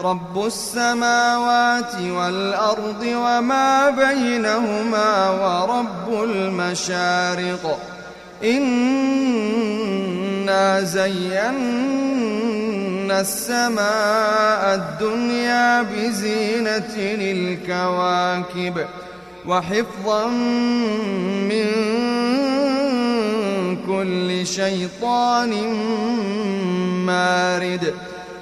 رب السماوات والأرض وما بينهما ورب المشارق. إنا زينا السماء الدنيا بزينة الكواكب وحفظا من كل شيطان مارد.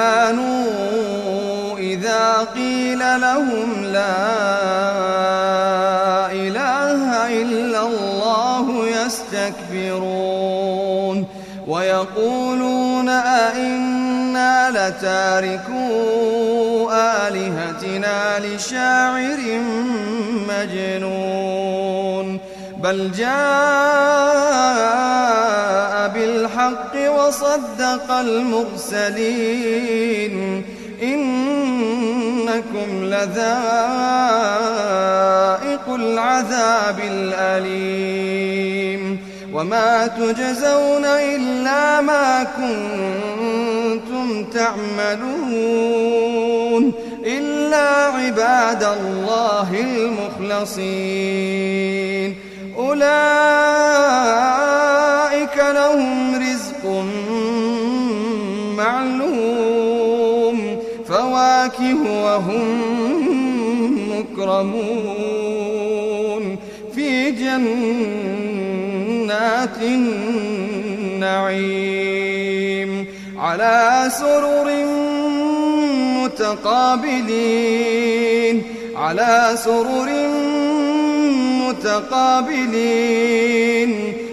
كانوا إذا قيل لهم لا إله إلا الله يستكبرون ويقولون أئنا لتاركوا آلهتنا لشاعر مجنون بل جاء بالحق وصدق المرسلين إنكم لذائق العذاب الأليم وما تجزون إلا ما كنتم تعملون إلا عباد الله المخلصين أولئك لهم رزق معلوم فواكه وهم مكرمون في جنات النعيم على سرر متقابلين على سرر متقابلين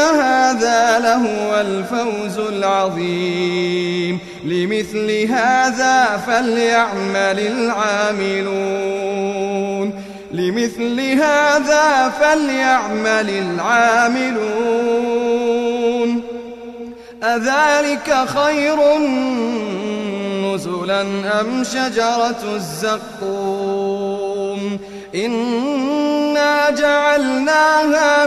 هذا لهو الفوز العظيم. لمثل هذا فليعمل العاملون. لمثل هذا فليعمل العاملون. أذلك خير نزلا أم شجرة الزقوم؟ إنا جعلناها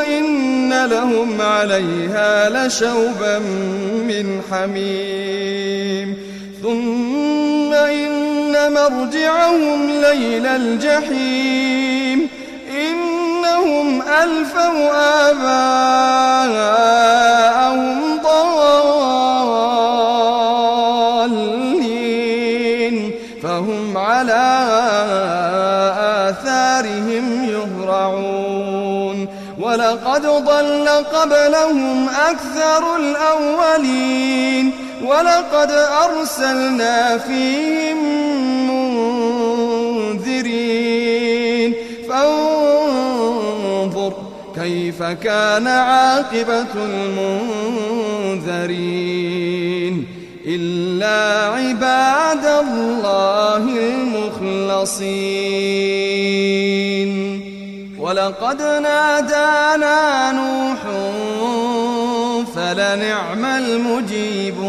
ثم إن لهم عليها لشوبا من حميم. ثم إن مرجعهم ليل الجحيم. إنهم ألفوا آباءهم قبلهم أكثر الأولين ولقد أرسلنا فيهم منذرين. فانظر كيف كان عاقبة المنذرين. إلا عباد الله المخلصين. ولقد نادانا نوح فلنعم المجيبون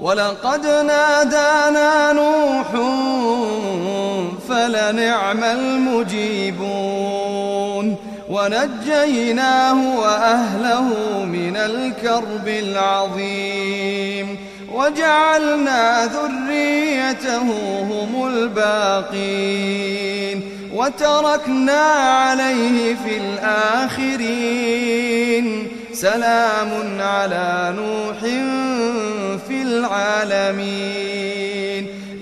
ولقد نادانا نوح فلنعم المجيبون ونجيناه وأهله من الكرب العظيم وجعلنا ذريته هم الباقين وتركنا عليه في الآخرين. سلام على نوح في العالمين.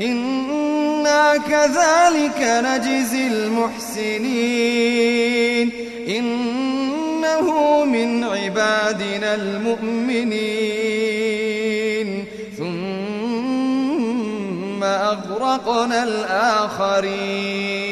إنا كذلك نجزي المحسنين. إنه من عبادنا المؤمنين. ثم أغرقنا الآخرين.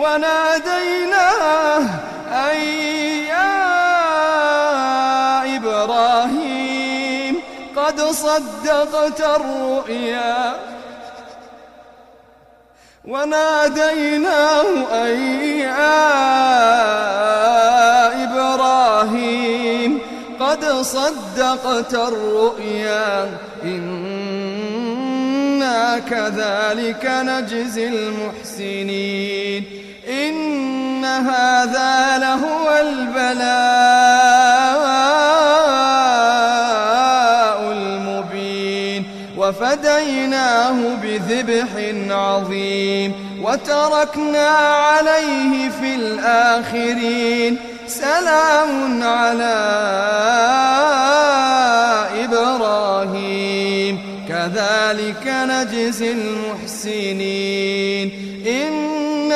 وناديناه أن يا إبراهيم قد صدقت الرؤيا. وناديناه أن يا إبراهيم قد صدقت الرؤيا. إنا كذلك نجزي المحسنين. إن هذا لهو البلاء المبين. وفديناه بذبح عظيم. وتركنا عليه في الآخرين. سلام على إبراهيم. كذلك نجزي المحسنين.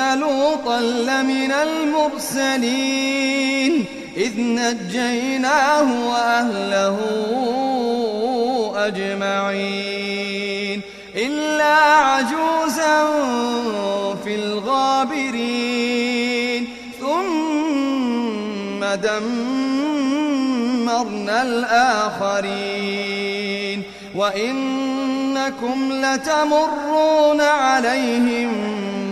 لوطا لمن المرسلين إذ نجيناه وأهله أجمعين إلا عجوزا في الغابرين ثم دمرنا الآخرين وإنكم لتمرون عليهم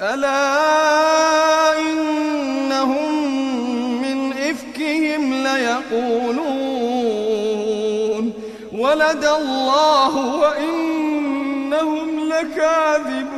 ألا إنهم من إفكهم ليقولون ولد الله وإنهم لكاذبون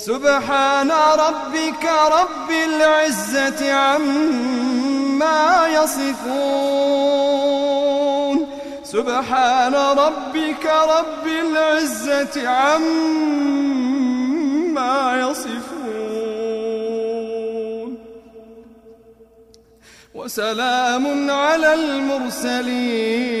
سبحان ربك رب العزة عما يصفون. سبحان ربك رب العزة عما يصفون. وسلام على المرسلين.